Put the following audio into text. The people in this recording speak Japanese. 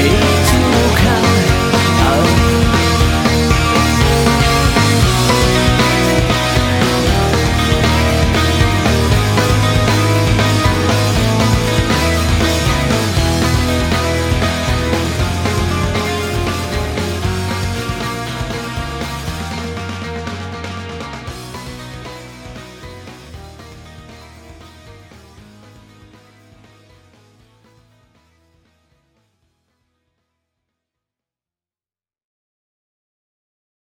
え